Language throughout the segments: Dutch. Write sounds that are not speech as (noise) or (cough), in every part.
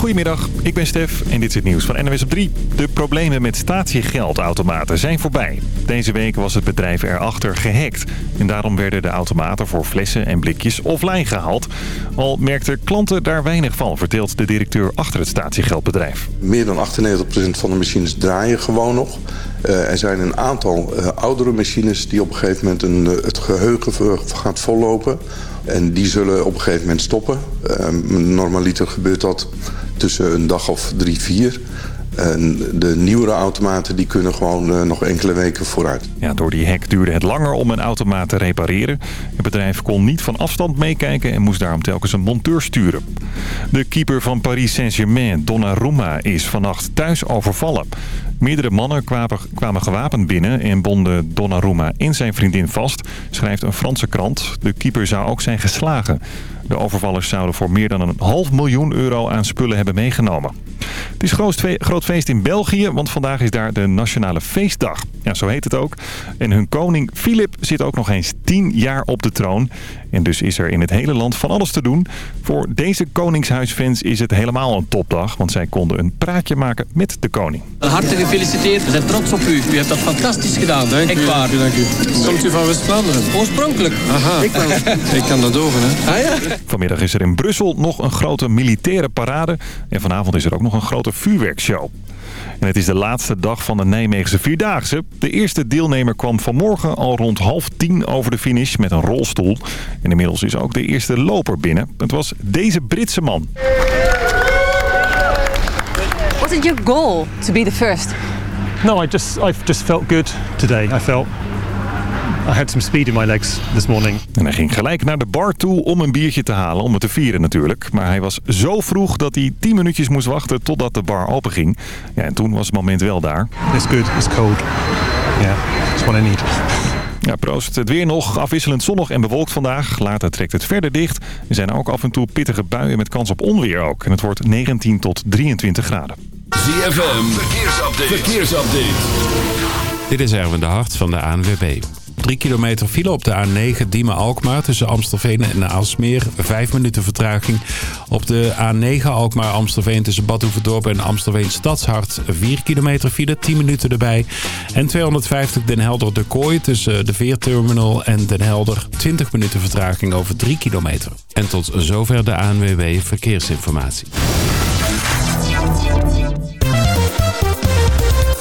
Goedemiddag, ik ben Stef en dit is het nieuws van NWS op 3. De problemen met statiegeldautomaten zijn voorbij. Deze week was het bedrijf erachter gehackt. En daarom werden de automaten voor flessen en blikjes offline gehaald. Al merkten klanten daar weinig van, vertelt de directeur achter het statiegeldbedrijf. Meer dan 98% van de machines draaien gewoon nog. Uh, er zijn een aantal uh, oudere machines die op een gegeven moment uh, het geheugen gaat vollopen. En die zullen op een gegeven moment stoppen. normaliter gebeurt dat tussen een dag of drie, vier. En de nieuwere automaten die kunnen gewoon uh, nog enkele weken vooruit. Ja, door die hack duurde het langer om een automaat te repareren. Het bedrijf kon niet van afstand meekijken en moest daarom telkens een monteur sturen. De keeper van Paris Saint-Germain, Donnarumma, is vannacht thuis overvallen. Meerdere mannen kwamen, gewapend binnen en bonden Donnarumma in zijn vriendin vast, schrijft een Franse krant. De keeper zou ook zijn geslagen. De overvallers zouden voor meer dan een half miljoen euro aan spullen hebben meegenomen. Het is groot, feest in België, want vandaag is daar de Nationale Feestdag. Ja, zo heet het ook. En hun koning Filip zit ook nog eens tien jaar op de troon. En dus is er in het hele land van alles te doen. Voor deze Koningshuisfans is het helemaal een topdag, want zij konden een praatje maken met de koning. Gefeliciteerd, we zijn trots op u. U hebt dat fantastisch gedaan. Dank u, dank u, dank u. Komt u van West-Vlaanderen? Oorspronkelijk. Aha, ik, (laughs) ik kan dat over, hè. Ah, ja? Vanmiddag is er in Brussel nog een grote militaire parade. En vanavond is er ook nog een grote vuurwerkshow. En het is de laatste dag van de Nijmeegse Vierdaagse. De eerste deelnemer kwam vanmorgen al rond half tien over de finish met een rolstoel. En inmiddels is ook de eerste loper binnen. Het was deze Britse man. Was it your goal to be the first? No, I just I just felt good today. I felt I had some speed in my legs this morning. En hij ging gelijk naar de bar toe om een biertje te halen, om het te vieren natuurlijk. Maar hij was zo vroeg dat hij 10 minuutjes moest wachten totdat de bar open ging. Ja, en toen was het moment wel daar. It's good, it's cold. Yeah, that's what I need. Ja, proost. Het weer nog afwisselend zonnig en bewolkt vandaag. Later trekt het verder dicht. Er zijn ook af en toe pittige buien met kans op onweer ook. En het wordt 19 tot 23 graden. ZFM, verkeersupdate. verkeersupdate. Dit is Erwin de Hart van de ANWB. 3 kilometer file op de A9 Diemen-Alkmaar tussen Amstelveen en Aalsmeer. 5 minuten vertraging. Op de A9 Alkmaar-Amstelveen tussen Badhoevedorp en Amstelveen Stadshart. 4 kilometer file, 10 minuten erbij. En 250 Den Helder-De Kooi tussen de Veerterminal en Den Helder. 20 minuten vertraging over 3 kilometer. En tot zover de ANWB Verkeersinformatie.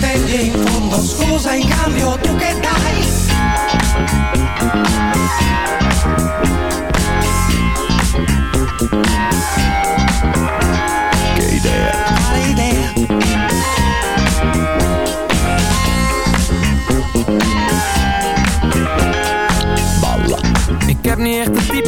che in fondo. Scusa in cambio tu che dai? che idea? balla, Ik heb niet echt een type,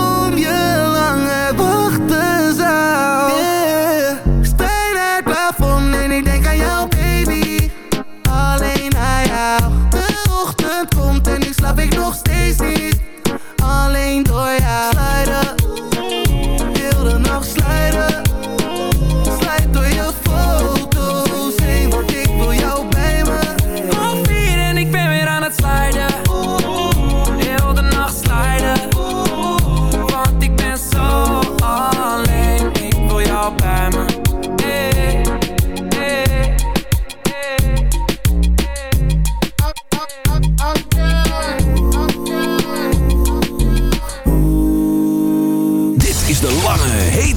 niet Alleen door jou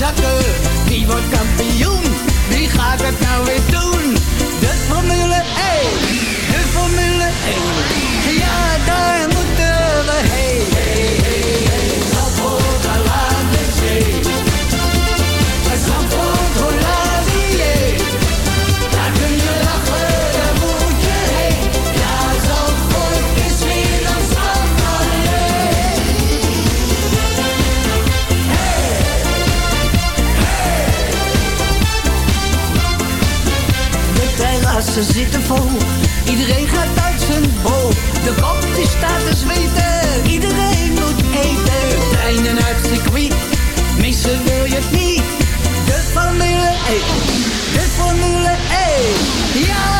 Jacques. vol. Iedereen gaat uit zijn bol. De kop die staat te zweten. Iedereen moet eten. Treinen uit het circuit. Missen wil je het niet. De Formule 1. De Formule 1. Ja!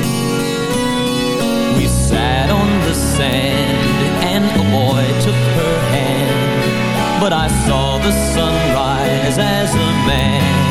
Took her hand. But I saw the sunrise as a man.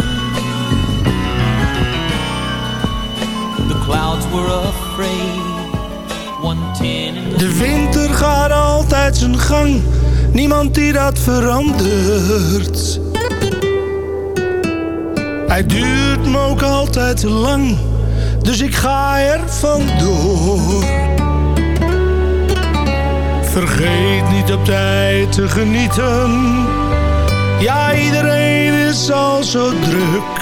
De winter gaat altijd zijn gang, niemand die dat verandert. Hij duurt me ook altijd te lang, dus ik ga er vandoor. Vergeet niet op tijd te genieten. Ja, iedereen is al zo druk.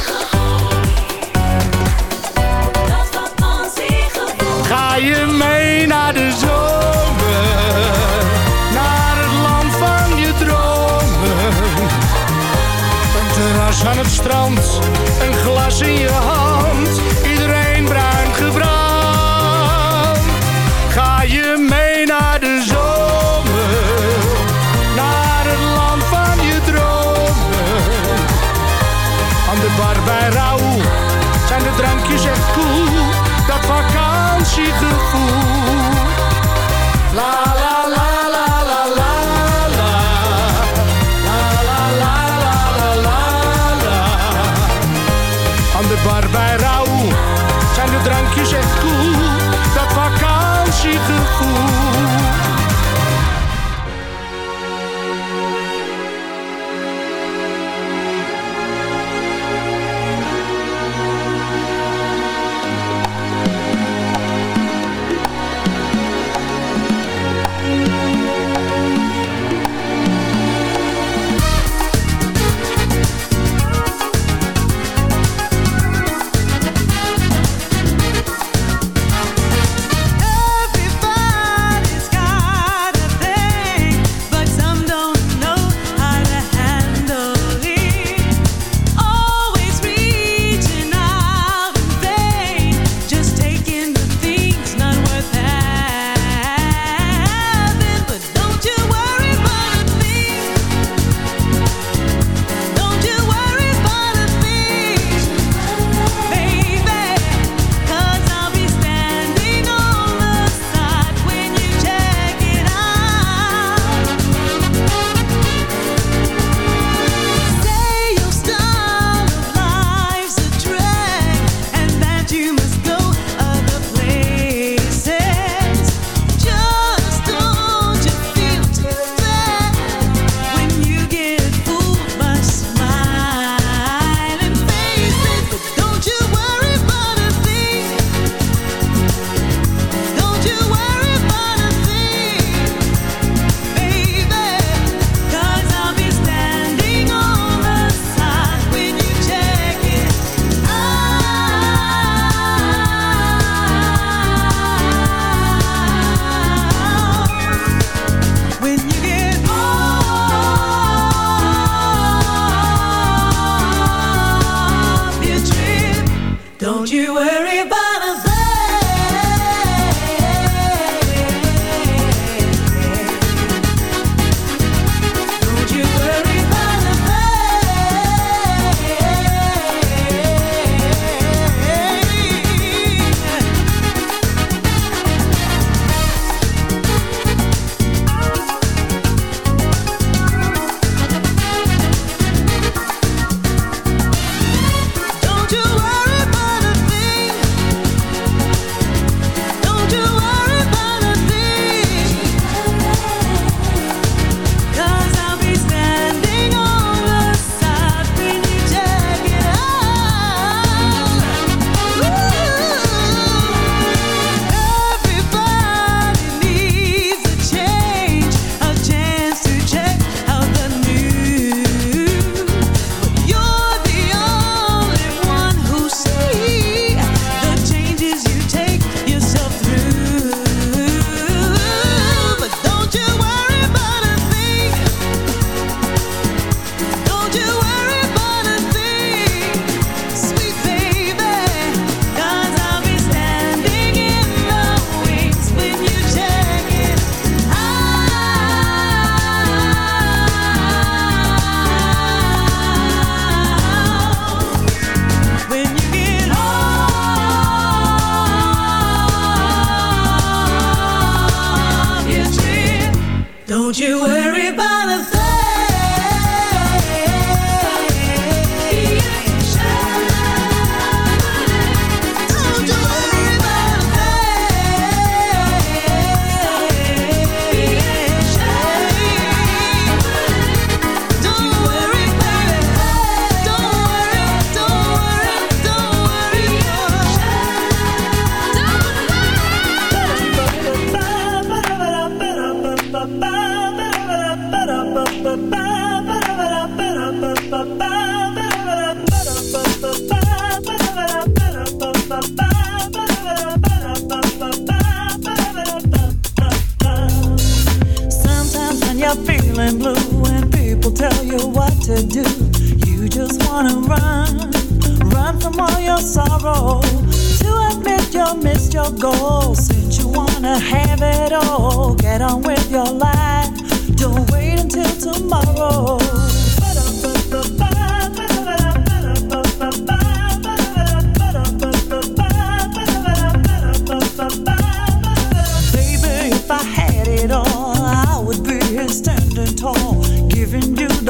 strand, een glas in je hand.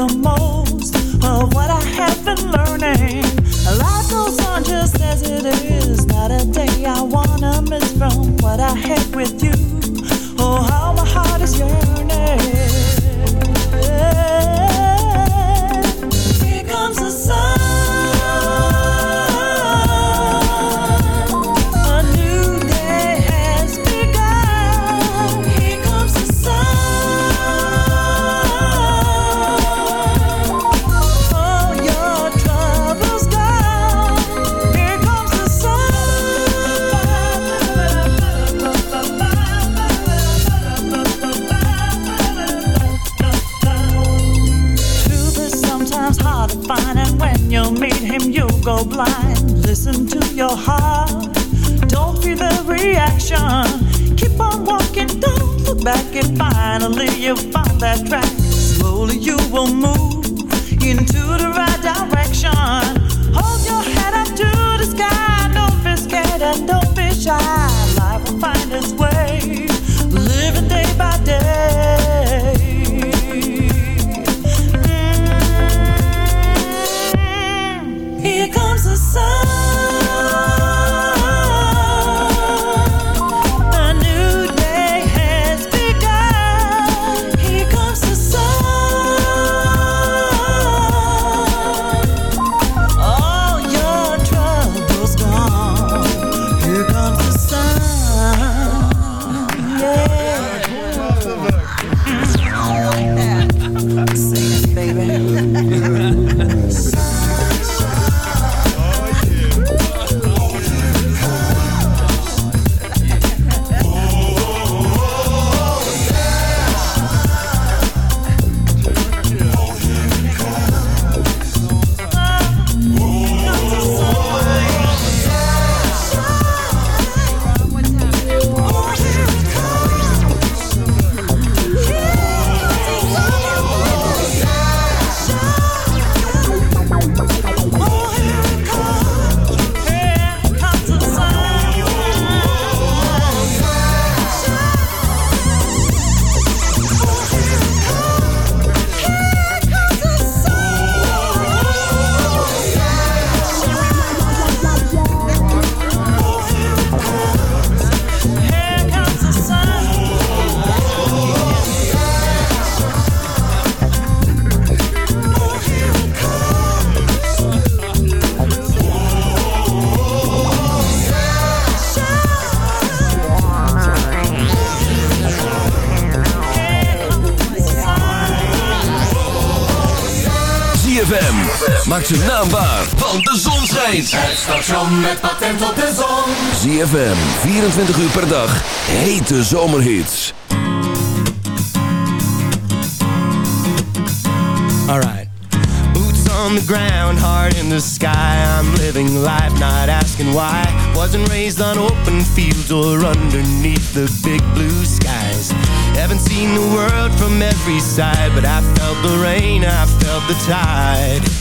The most of what I have been learning. Life goes on just as it is, not a day I wanna miss from what I had with you. Maak zijn naam waar, want de zon schijnt. Het station met patent op de zon. ZFM, 24 uur per dag. Hete zomerhits. Alright. Boots on the ground, heart in the sky. I'm living life, not asking why. Wasn't raised on open fields or underneath the big blue skies. Haven't seen the world from every side, but I felt the rain, I felt the tide.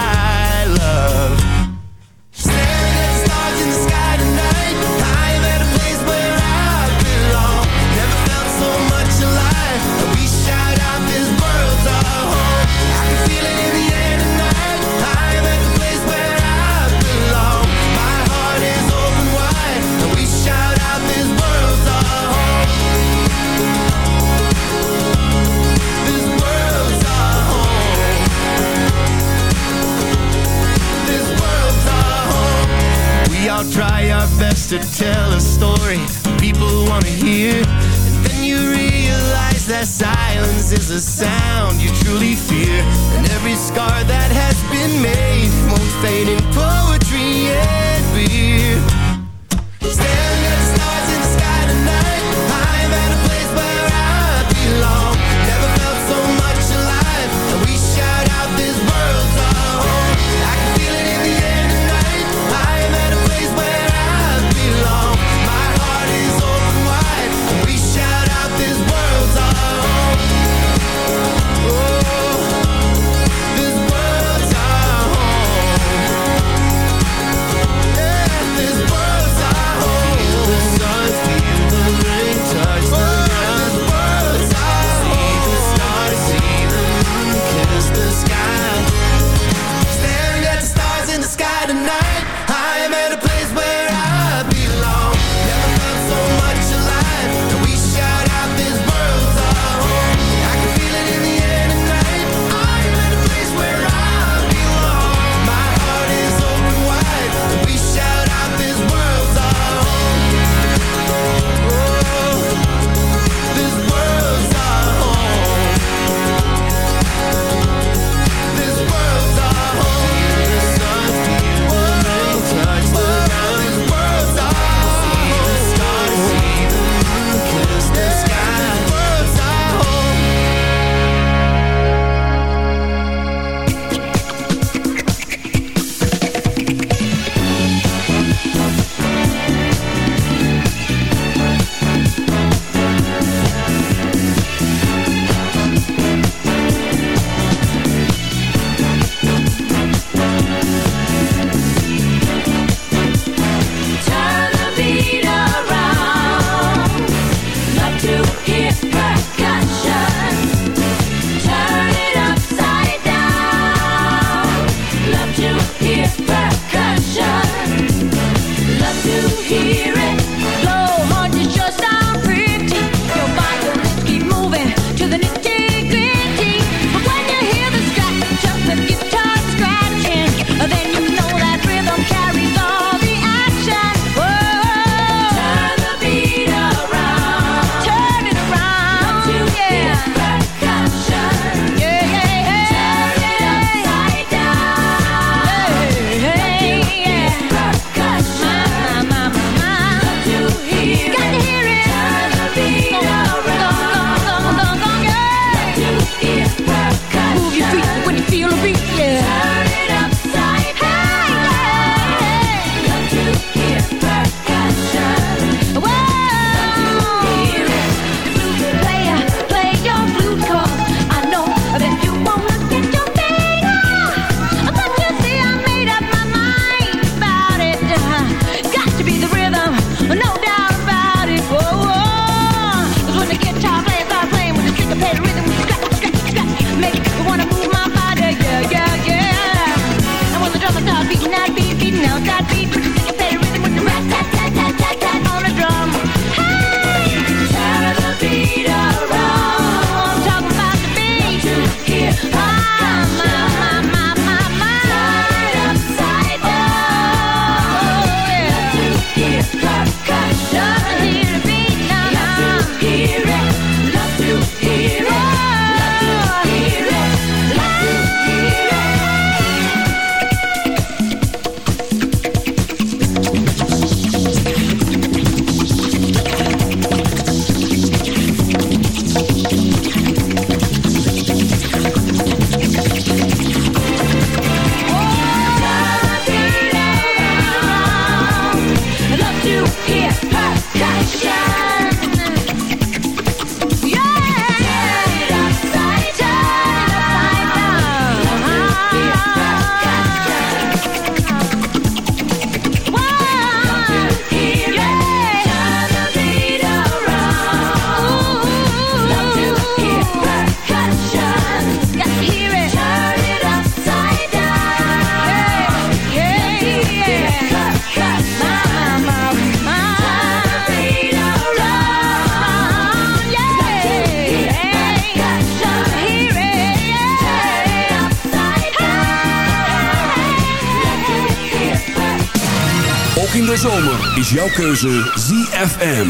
jouw keuze ZFM.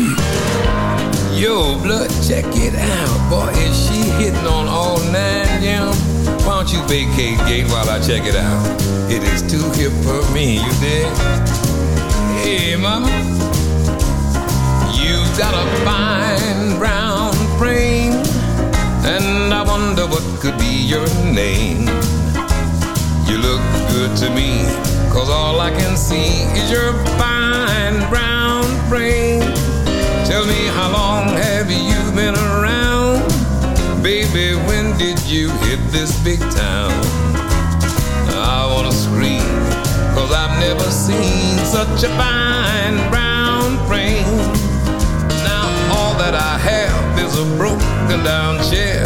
Yo, blood, check it out. Boy, is she hitting on all nine, yeah? Why don't you vacate gate while I check it out? It is too hip for me, you dig? Hey, mama. You've got a fine brown frame, and I wonder what could be your name. You look good to me, cause all I can see is your fine brown frame. Tell me how long have you been around? Baby, when did you hit this big town? I wanna scream, cause I've never seen such a fine brown frame. Now all that I have is a broken down chair.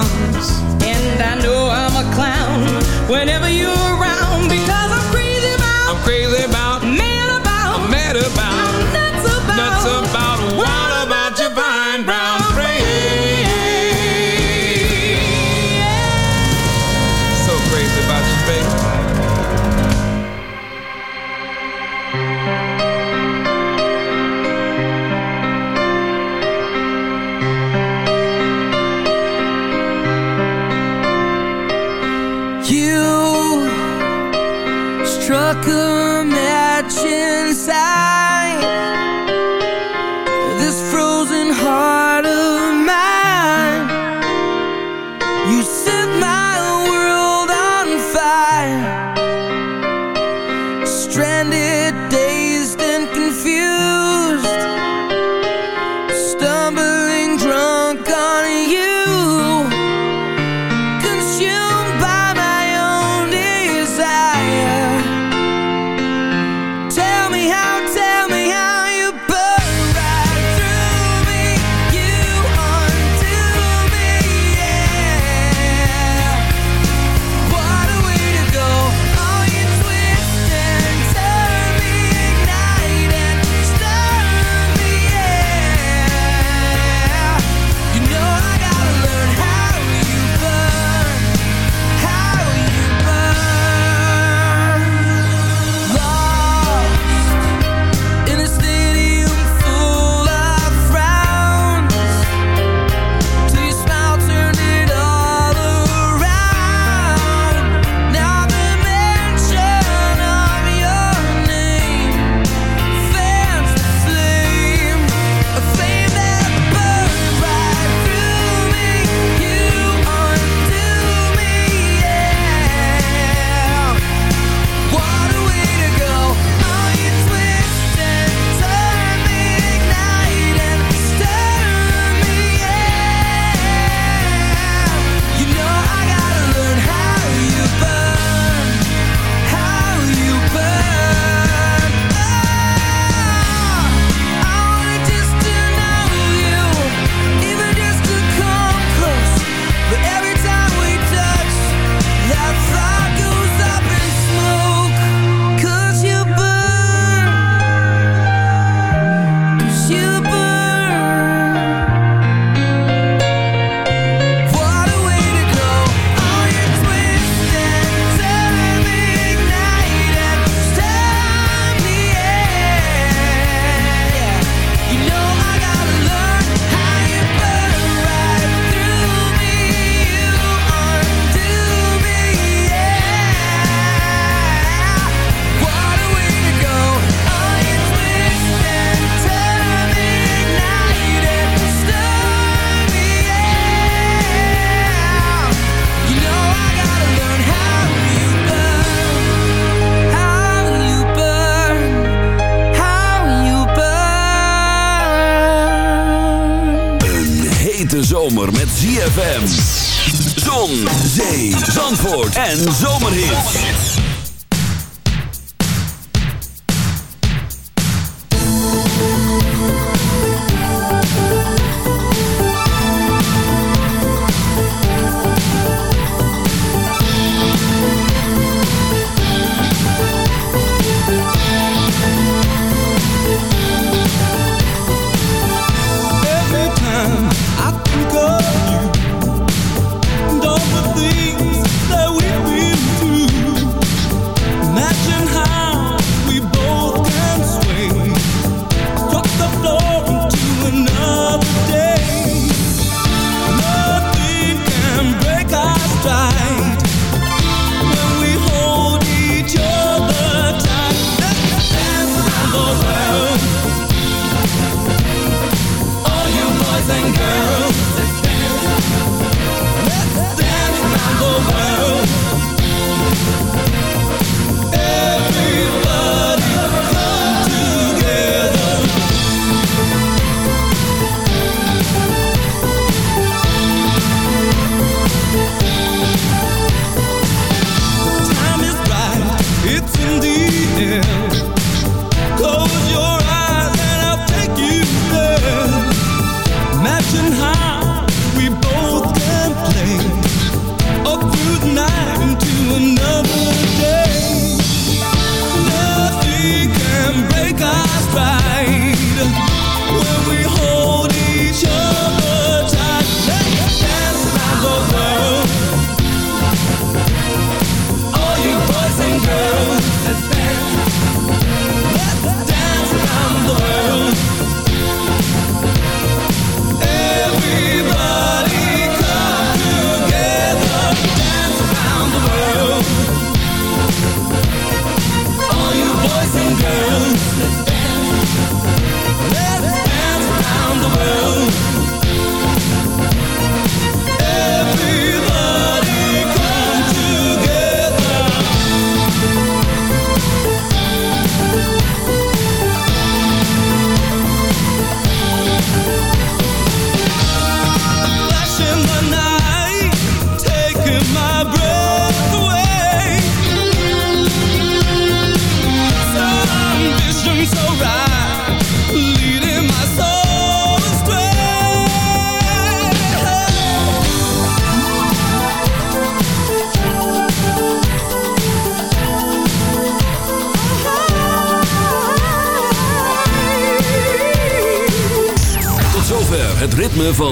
And so.